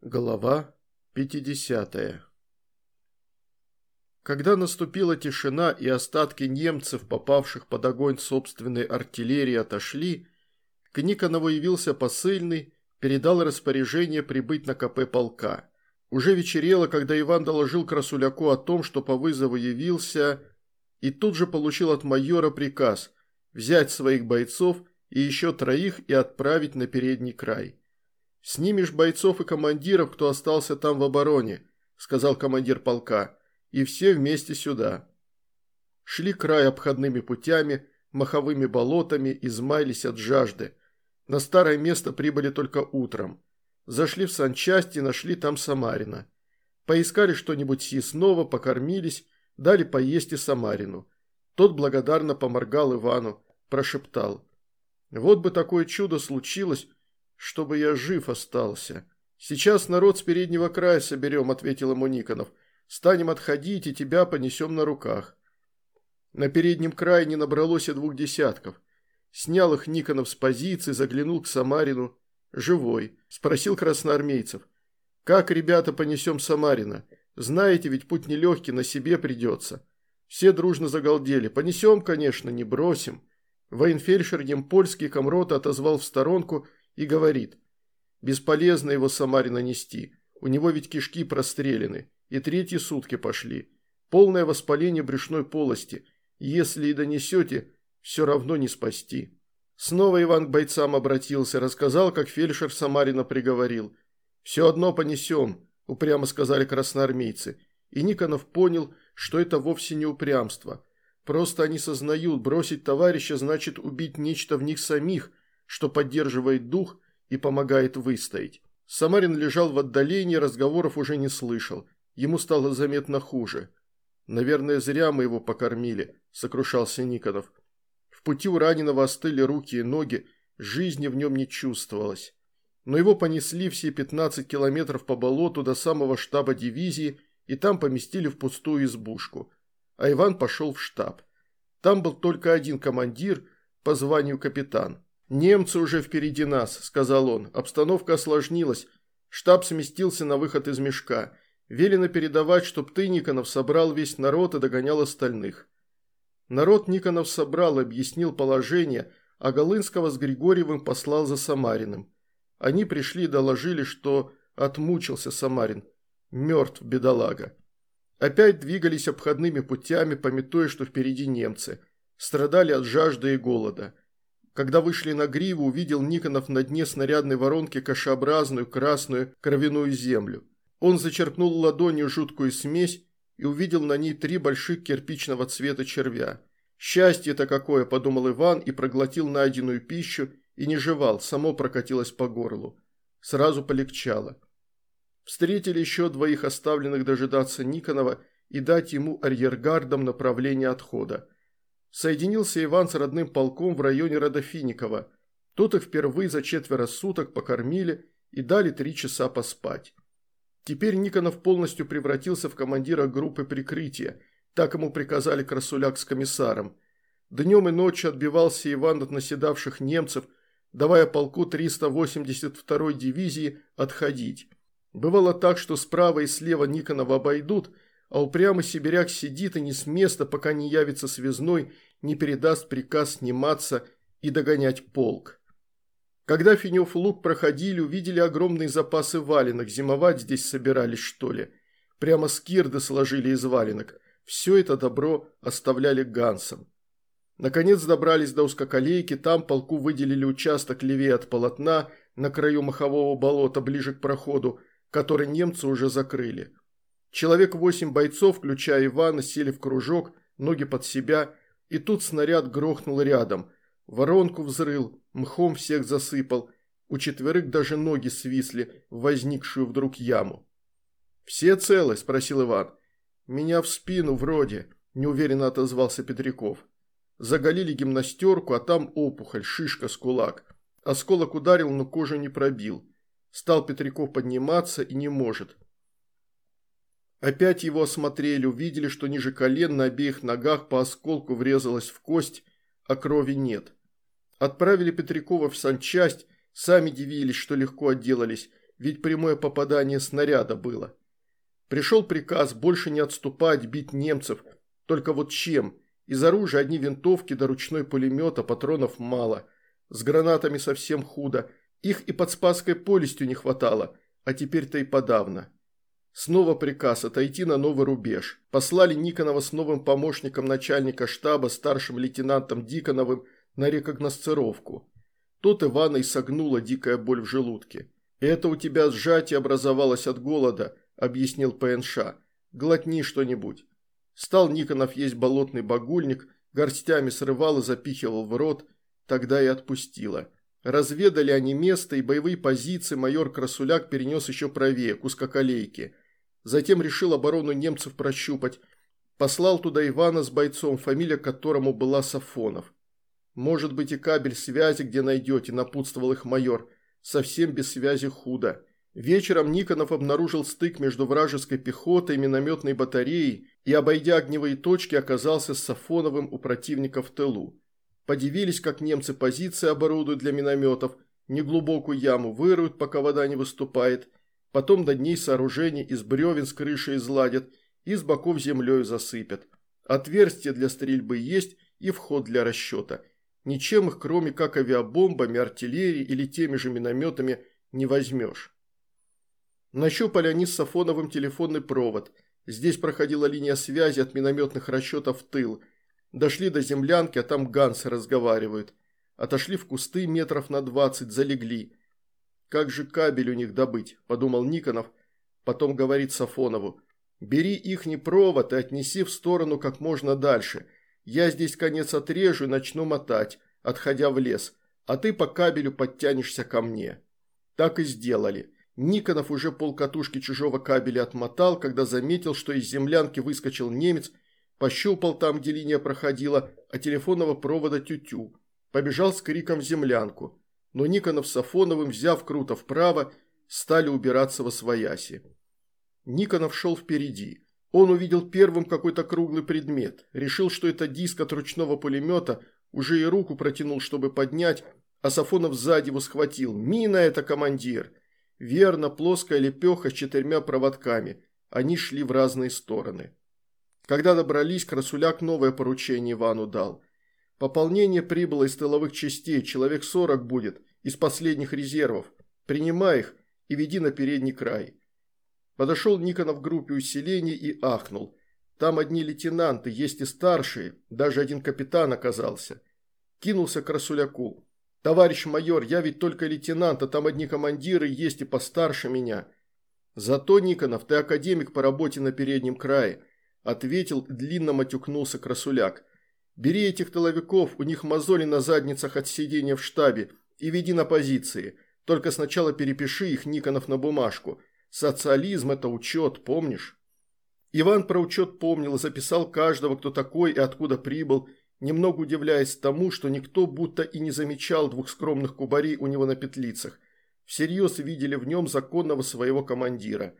Глава 50 Когда наступила тишина и остатки немцев, попавших под огонь собственной артиллерии, отошли, к Никонову явился посыльный, передал распоряжение прибыть на КП полка. Уже вечерело, когда Иван доложил Красуляку о том, что по вызову явился, и тут же получил от майора приказ взять своих бойцов и еще троих и отправить на передний край. «Снимешь бойцов и командиров, кто остался там в обороне», – сказал командир полка, – «и все вместе сюда». Шли край обходными путями, маховыми болотами, измаялись от жажды. На старое место прибыли только утром. Зашли в санчасть и нашли там Самарина. Поискали что-нибудь съестного, покормились, дали поесть и Самарину. Тот благодарно поморгал Ивану, прошептал. «Вот бы такое чудо случилось, чтобы я жив остался. Сейчас народ с переднего края соберем», – ответил ему Никонов. «Станем отходить и тебя понесем на руках». На переднем крае не набралось и двух десятков. Снял их Никонов с позиции, заглянул к Самарину. «Живой», – спросил красноармейцев. «Как, ребята, понесем Самарина? Знаете, ведь путь нелегкий, на себе придется». Все дружно загалдели. «Понесем, конечно, не бросим». Военфельдшер Емпольский комрота отозвал в сторонку – и говорит, бесполезно его Самаре нанести, у него ведь кишки прострелены, и третьи сутки пошли. Полное воспаление брюшной полости, если и донесете, все равно не спасти. Снова Иван к бойцам обратился, рассказал, как фельдшер Самарина приговорил. «Все одно понесем», – упрямо сказали красноармейцы. И Никонов понял, что это вовсе не упрямство. Просто они сознают, бросить товарища значит убить нечто в них самих, что поддерживает дух и помогает выстоять. Самарин лежал в отдалении, разговоров уже не слышал. Ему стало заметно хуже. «Наверное, зря мы его покормили», – сокрушался Никонов. В пути у раненого остыли руки и ноги, жизни в нем не чувствовалось. Но его понесли все 15 километров по болоту до самого штаба дивизии и там поместили в пустую избушку. А Иван пошел в штаб. Там был только один командир по званию капитан. «Немцы уже впереди нас», – сказал он. «Обстановка осложнилась. Штаб сместился на выход из мешка. Велено передавать, чтоб ты, Никонов, собрал весь народ и догонял остальных». Народ Никонов собрал, объяснил положение, а Голынского с Григорьевым послал за Самариным. Они пришли и доложили, что отмучился Самарин. Мертв, бедолага. Опять двигались обходными путями, пометуя, что впереди немцы. Страдали от жажды и голода. Когда вышли на гриву, увидел Никонов на дне снарядной воронки кашеобразную красную кровяную землю. Он зачерпнул ладонью жуткую смесь и увидел на ней три больших кирпичного цвета червя. «Счастье-то какое!» – подумал Иван и проглотил найденную пищу и не жевал, само прокатилось по горлу. Сразу полегчало. Встретили еще двоих оставленных дожидаться Никонова и дать ему арьергардом направление отхода. Соединился Иван с родным полком в районе Родофиникова. Тут их впервые за четверо суток покормили и дали три часа поспать. Теперь Никонов полностью превратился в командира группы прикрытия, так ему приказали Красуляк с комиссаром. Днем и ночью отбивался Иван от наседавших немцев, давая полку 382-й дивизии отходить. Бывало так, что справа и слева Никонова обойдут – а упрямый сибиряк сидит и не с места, пока не явится связной, не передаст приказ сниматься и догонять полк. Когда Финев лук проходили, увидели огромные запасы валенок, зимовать здесь собирались, что ли. Прямо скирды сложили из валенок. Все это добро оставляли гансам. Наконец добрались до узкоколейки, там полку выделили участок левее от полотна, на краю махового болота, ближе к проходу, который немцы уже закрыли. Человек восемь бойцов, включая Ивана, сели в кружок, ноги под себя, и тут снаряд грохнул рядом. Воронку взрыл, мхом всех засыпал. У четверых даже ноги свисли в возникшую вдруг яму. «Все целы?» – спросил Иван. «Меня в спину вроде», – неуверенно отозвался Петряков. Заголили гимнастерку, а там опухоль, шишка с кулак. Осколок ударил, но кожу не пробил. Стал Петряков подниматься и не может. Опять его осмотрели, увидели, что ниже колен на обеих ногах по осколку врезалась в кость, а крови нет. Отправили Петрякова в санчасть, сами дивились, что легко отделались. ведь прямое попадание снаряда было. Пришел приказ больше не отступать, бить немцев, только вот чем? Из оружия одни винтовки до да ручной пулемета, патронов мало. С гранатами совсем худо. Их и под Спасской полестью не хватало, а теперь-то и подавно. Снова приказ отойти на новый рубеж. Послали Никонова с новым помощником начальника штаба, старшим лейтенантом Диконовым, на рекогносцировку. Тот Ивана и согнула дикая боль в желудке. «Это у тебя сжатие образовалось от голода», – объяснил ПНШ. «Глотни что-нибудь». Стал Никонов есть болотный багульник, горстями срывал и запихивал в рот, тогда и отпустила. Разведали они место и боевые позиции майор Красуляк перенес еще правее, к узкоколейке. Затем решил оборону немцев прощупать. Послал туда Ивана с бойцом, фамилия которому была Сафонов. «Может быть и кабель связи, где найдете», – напутствовал их майор. «Совсем без связи худо». Вечером Никонов обнаружил стык между вражеской пехотой и минометной батареей и, обойдя огневые точки, оказался с Сафоновым у противника в тылу. Подивились, как немцы позиции оборудуют для минометов, неглубокую яму выруют, пока вода не выступает, потом до дней сооружений из бревен с крышей изладят и с боков землей засыпят. Отверстия для стрельбы есть и вход для расчета. Ничем их, кроме как авиабомбами, артиллерией или теми же минометами, не возьмешь. Нащупали они с Сафоновым телефонный провод. Здесь проходила линия связи от минометных расчетов в тыл. Дошли до землянки, а там гансы разговаривают. Отошли в кусты метров на двадцать, залегли. «Как же кабель у них добыть?» – подумал Никонов. Потом говорит Сафонову. «Бери ихний провод и отнеси в сторону как можно дальше. Я здесь конец отрежу и начну мотать, отходя в лес, а ты по кабелю подтянешься ко мне». Так и сделали. Никонов уже полкатушки чужого кабеля отмотал, когда заметил, что из землянки выскочил немец, пощупал там, где линия проходила, а телефонного провода тютю. Побежал с криком в землянку. Но Никонов с Сафоновым, взяв круто вправо, стали убираться во свояси. Никонов шел впереди. Он увидел первым какой-то круглый предмет. Решил, что это диск от ручного пулемета, уже и руку протянул, чтобы поднять, а Сафонов сзади его схватил. «Мина это, командир!» Верно, плоская лепеха с четырьмя проводками. Они шли в разные стороны. Когда добрались, Красуляк новое поручение Ивану дал. Пополнение прибыло из тыловых частей, человек сорок будет, из последних резервов. Принимай их и веди на передний край. Подошел Никонов к группе усилений и ахнул. Там одни лейтенанты, есть и старшие, даже один капитан оказался. Кинулся к Расуляку. «Товарищ майор, я ведь только лейтенант, а там одни командиры есть и постарше меня». «Зато, Никонов, ты академик по работе на переднем крае», – ответил и длинно матюкнулся Красуляк. «Бери этих тыловиков, у них мозоли на задницах от сидения в штабе, и веди на позиции. Только сначала перепиши их, Никонов, на бумажку. Социализм – это учет, помнишь?» Иван про учет помнил записал каждого, кто такой и откуда прибыл, немного удивляясь тому, что никто будто и не замечал двух скромных кубарей у него на петлицах. Всерьез видели в нем законного своего командира.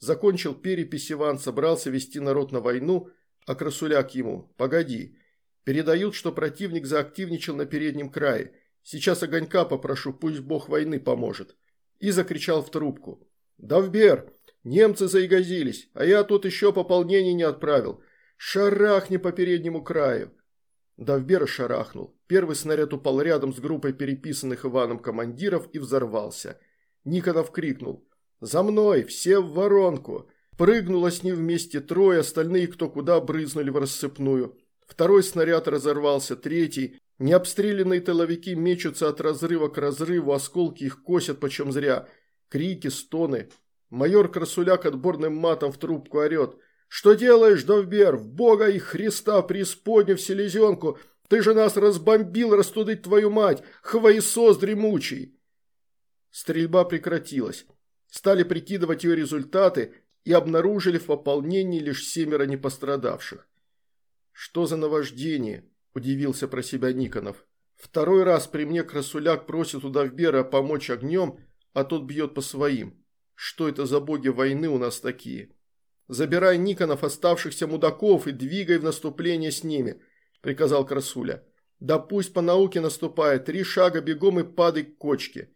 Закончил перепись Иван, собрался вести народ на войну, а Красуляк ему «Погоди». Передают, что противник заактивничал на переднем крае. Сейчас огонька попрошу, пусть бог войны поможет. И закричал в трубку. «Давбер, немцы заигазились, а я тут еще пополнение не отправил. Шарахни по переднему краю». Давбера шарахнул. Первый снаряд упал рядом с группой переписанных Иваном командиров и взорвался. Никонов крикнул «За мной! Все в воронку!» Прыгнуло с ним вместе трое, остальные кто куда брызнули в рассыпную. Второй снаряд разорвался, третий. Необстрелянные тыловики мечутся от разрыва к разрыву, осколки их косят почем зря. Крики, стоны. Майор Красуляк отборным матом в трубку орет – «Что делаешь, Довбер? В Бога и Христа преисподню в селезенку! Ты же нас разбомбил, растудыть твою мать! Хвоесос дремучий!» Стрельба прекратилась. Стали прикидывать ее результаты и обнаружили в пополнении лишь семеро непострадавших. «Что за наваждение?» – удивился про себя Никонов. «Второй раз при мне Красуляк просит у Довбера помочь огнем, а тот бьет по своим. Что это за боги войны у нас такие?» Забирай Никонов оставшихся мудаков и двигай в наступление с ними», – приказал Красуля. «Да пусть по науке наступает, три шага бегом и падай к кочке».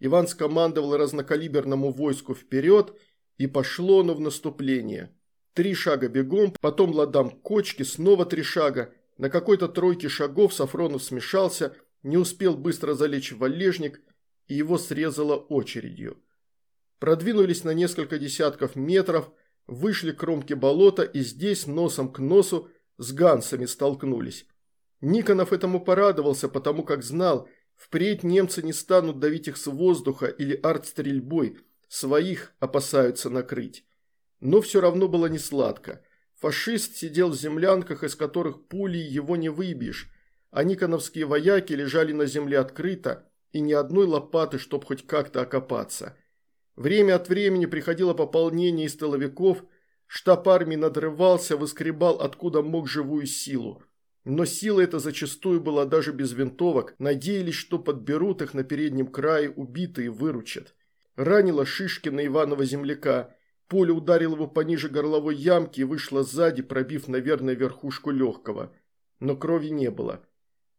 Иван скомандовал разнокалиберному войску вперед, и пошло оно в наступление. Три шага бегом, потом ладам кочки, снова три шага. На какой-то тройке шагов Сафронов смешался, не успел быстро залечь в валежник, и его срезало очередью. Продвинулись на несколько десятков метров, вышли к кромке болота и здесь носом к носу с гансами столкнулись. Никонов этому порадовался, потому как знал, впредь немцы не станут давить их с воздуха или артстрельбой, своих опасаются накрыть. Но все равно было не сладко. Фашист сидел в землянках, из которых пулей его не выбьешь, а никоновские вояки лежали на земле открыто, и ни одной лопаты, чтоб хоть как-то окопаться – Время от времени приходило пополнение из тыловиков, штаб армии надрывался, выскребал откуда мог живую силу. Но сила эта зачастую была даже без винтовок, надеялись, что подберут их на переднем крае, убитые выручат. Ранило Шишкина Иванова земляка. Пуля ударила его пониже горловой ямки и вышла сзади, пробив, наверное, верхушку легкого. Но крови не было.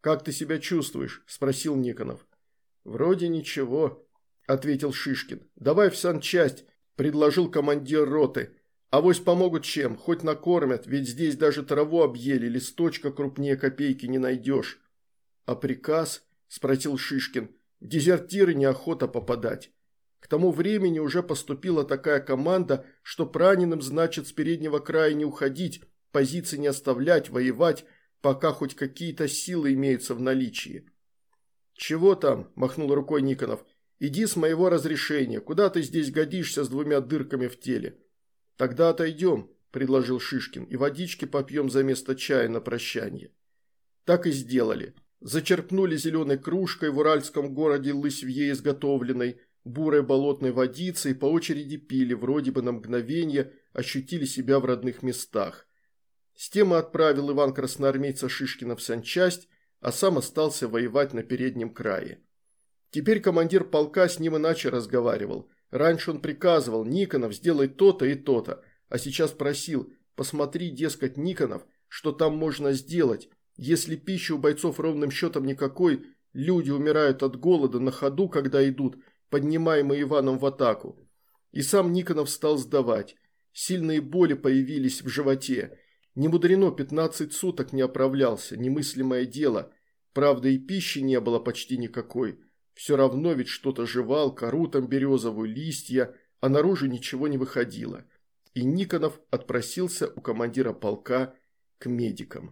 «Как ты себя чувствуешь?» – спросил Никонов. «Вроде ничего», ответил Шишкин. «Давай в санчасть», – предложил командир роты. «Авось помогут чем, хоть накормят, ведь здесь даже траву объели, листочка крупнее копейки не найдешь». «А приказ?» – спросил Шишкин. «В дезертиры неохота попадать». К тому времени уже поступила такая команда, что раненым значит с переднего края не уходить, позиции не оставлять, воевать, пока хоть какие-то силы имеются в наличии. «Чего там?» – махнул рукой Никонов. Иди с моего разрешения. Куда ты здесь годишься с двумя дырками в теле?» «Тогда отойдем», – предложил Шишкин, – «и водички попьем за место чая на прощание». Так и сделали. Зачерпнули зеленой кружкой в уральском городе Лысьвье изготовленной, бурой болотной водицей, по очереди пили, вроде бы на мгновение ощутили себя в родных местах. С тем и отправил Иван красноармейца Шишкина в санчасть, а сам остался воевать на переднем крае. Теперь командир полка с ним иначе разговаривал. Раньше он приказывал, Никонов, сделай то-то и то-то, а сейчас просил, посмотри, дескать, Никонов, что там можно сделать. Если пищи у бойцов ровным счетом никакой, люди умирают от голода на ходу, когда идут, поднимаемые Иваном в атаку. И сам Никонов стал сдавать. Сильные боли появились в животе. Не мудрено, 15 суток не оправлялся, немыслимое дело. Правда, и пищи не было почти никакой. Все равно ведь что-то жевал, кору там березовую, листья, а наружу ничего не выходило. И Никонов отпросился у командира полка к медикам.